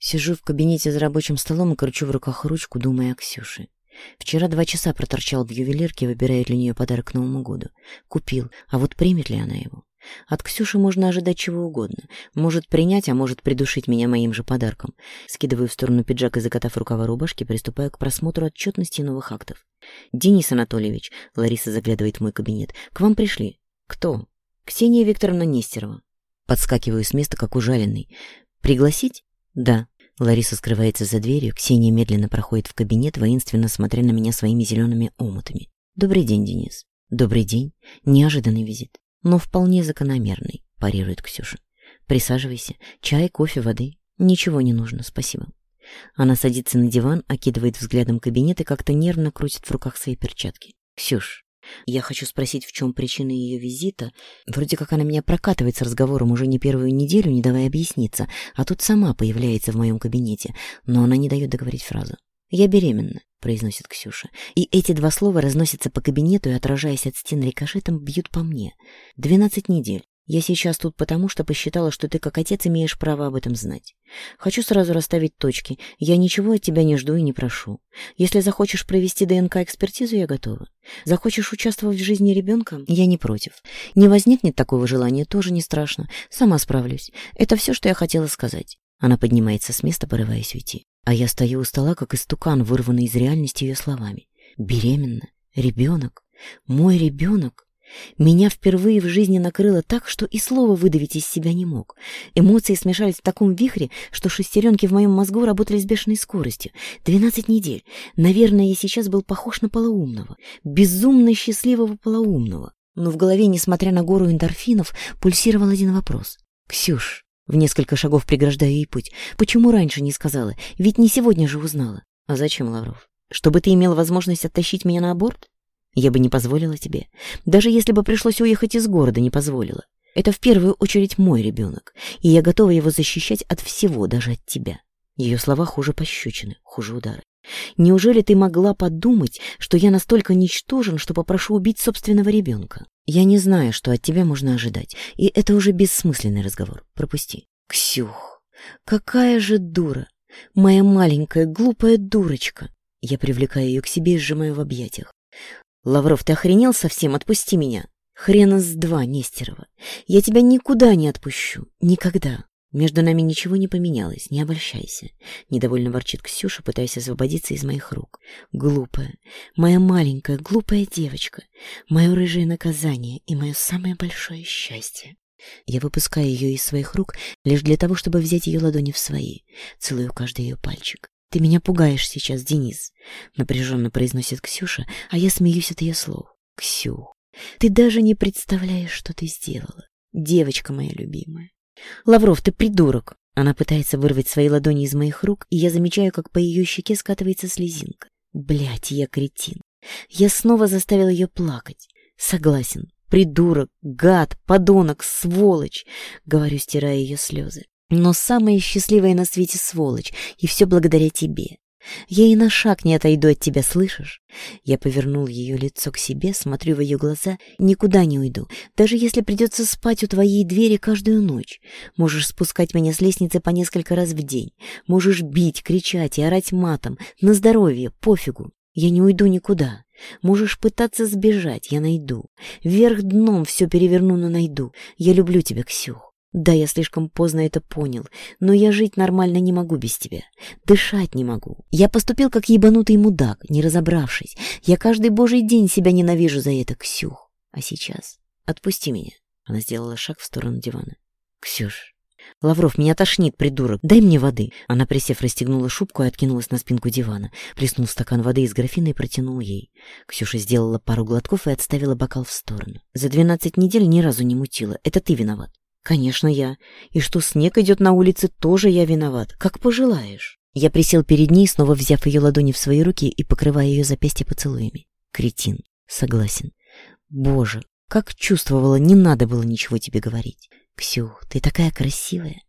Сижу в кабинете за рабочим столом и кручу в руках ручку, думая о Ксюше. Вчера два часа проторчал в ювелирке, выбирая для нее подарок к Новому году. Купил, а вот примет ли она его? От Ксюши можно ожидать чего угодно. Может принять, а может придушить меня моим же подарком. Скидываю в сторону пиджак и, закатав рукава рубашки, приступаю к просмотру отчетности новых актов. «Денис Анатольевич», — Лариса заглядывает в мой кабинет, — «к вам пришли». «Кто?» «Ксения Викторовна Нестерова». Подскакиваю с места, как ужаленный. «Пригласить?» «Да». Лариса скрывается за дверью, Ксения медленно проходит в кабинет, воинственно смотря на меня своими зелеными омутами. «Добрый день, Денис». «Добрый день». Неожиданный визит, но вполне закономерный, парирует Ксюша. «Присаживайся. Чай, кофе, воды. Ничего не нужно, спасибо». Она садится на диван, окидывает взглядом кабинет и как-то нервно крутит в руках свои перчатки. «Ксюш, я хочу спросить, в чем причина ее визита. Вроде как она меня прокатывает с разговором уже не первую неделю, не давая объясниться, а тут сама появляется в моем кабинете, но она не дает договорить фразу. «Я беременна», — произносит Ксюша. И эти два слова разносятся по кабинету и, отражаясь от стен рикошетом, бьют по мне. «Двенадцать недель. Я сейчас тут потому, что посчитала, что ты как отец имеешь право об этом знать. Хочу сразу расставить точки. Я ничего от тебя не жду и не прошу. Если захочешь провести ДНК-экспертизу, я готова. Захочешь участвовать в жизни ребенка, я не против. Не возникнет такого желания, тоже не страшно. Сама справлюсь. Это все, что я хотела сказать. Она поднимается с места, порываясь уйти. А я стою у стола, как истукан, вырванный из реальности ее словами. Беременна? Ребенок? Мой ребенок? Меня впервые в жизни накрыло так, что и слова выдавить из себя не мог. Эмоции смешались в таком вихре, что шестеренки в моем мозгу работали с бешеной скоростью. Двенадцать недель. Наверное, я сейчас был похож на полоумного. Безумно счастливого полоумного. Но в голове, несмотря на гору эндорфинов, пульсировал один вопрос. «Ксюш, в несколько шагов преграждаю ей путь. Почему раньше не сказала? Ведь не сегодня же узнала». «А зачем, Лавров? Чтобы ты имел возможность оттащить меня на аборт?» Я бы не позволила тебе. Даже если бы пришлось уехать из города, не позволила. Это в первую очередь мой ребенок, и я готова его защищать от всего, даже от тебя. Ее слова хуже пощечины, хуже удары. Неужели ты могла подумать, что я настолько ничтожен, что попрошу убить собственного ребенка? Я не знаю, что от тебя можно ожидать, и это уже бессмысленный разговор. Пропусти. Ксюх, какая же дура! Моя маленькая глупая дурочка! Я привлекаю ее к себе и сжимаю в объятиях. «Лавров, ты охренел совсем? Отпусти меня!» «Хрена с два, Нестерова! Я тебя никуда не отпущу! Никогда!» «Между нами ничего не поменялось, не обольщайся», — недовольно ворчит Ксюша, пытаясь освободиться из моих рук. «Глупая, моя маленькая, глупая девочка, мое рыжее наказание и мое самое большое счастье». Я выпускаю ее из своих рук лишь для того, чтобы взять ее ладони в свои, целую каждый ее пальчик. «Ты меня пугаешь сейчас, Денис», — напряженно произносит Ксюша, а я смеюсь от ее слов. «Ксю, ты даже не представляешь, что ты сделала, девочка моя любимая». «Лавров, ты придурок!» Она пытается вырвать свои ладони из моих рук, и я замечаю, как по ее щеке скатывается слезинка. Блять, я кретин. Я снова заставил ее плакать. Согласен. Придурок, гад, подонок, сволочь, говорю, стирая ее слезы но самая счастливая на свете сволочь, и все благодаря тебе. Я и на шаг не отойду от тебя, слышишь? Я повернул ее лицо к себе, смотрю в ее глаза, никуда не уйду, даже если придется спать у твоей двери каждую ночь. Можешь спускать меня с лестницы по несколько раз в день, можешь бить, кричать и орать матом, на здоровье, пофигу. Я не уйду никуда. Можешь пытаться сбежать, я найду. Вверх дном все переверну, но найду. Я люблю тебя, Ксюх. Да, я слишком поздно это понял, но я жить нормально не могу без тебя. Дышать не могу. Я поступил как ебанутый мудак, не разобравшись. Я каждый божий день себя ненавижу за это, Ксюх. А сейчас отпусти меня. Она сделала шаг в сторону дивана. Ксюш, «Лавров, меня тошнит, придурок! Дай мне воды!» Она, присев, расстегнула шубку и откинулась на спинку дивана. Плеснул стакан воды из графина и протянул ей. Ксюша сделала пару глотков и отставила бокал в сторону. «За двенадцать недель ни разу не мутила. Это ты виноват!» «Конечно, я. И что снег идет на улице, тоже я виноват. Как пожелаешь». Я присел перед ней, снова взяв ее ладони в свои руки и покрывая ее запястье поцелуями. «Кретин. Согласен. Боже, как чувствовала, не надо было ничего тебе говорить. Ксюх, ты такая красивая.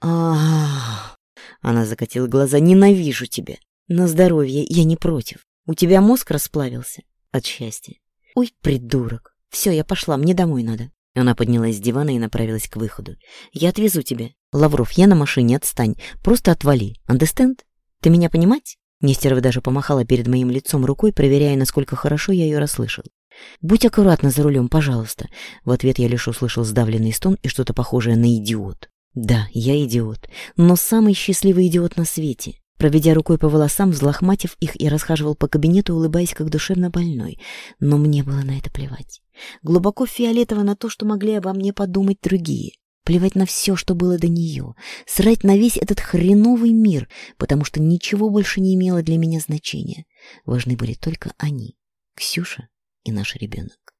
а Она закатила глаза. Ненавижу тебя. На здоровье я не против. У тебя мозг расплавился от счастья. Ой, придурок. Все, я пошла, мне домой надо. Она поднялась с дивана и направилась к выходу. «Я отвезу тебя. Лавров, я на машине, отстань. Просто отвали. Understand? Ты меня понимать?» Нестерова даже помахала перед моим лицом рукой, проверяя, насколько хорошо я ее расслышал. «Будь аккуратна за рулем, пожалуйста». В ответ я лишь услышал сдавленный стон и что-то похожее на идиот. Да, я идиот, но самый счастливый идиот на свете проведя рукой по волосам, взлохматив их и расхаживал по кабинету, улыбаясь как душевно больной. Но мне было на это плевать. Глубоко фиолетово на то, что могли обо мне подумать другие. Плевать на все, что было до нее. Срать на весь этот хреновый мир, потому что ничего больше не имело для меня значения. Важны были только они, Ксюша и наш ребенок.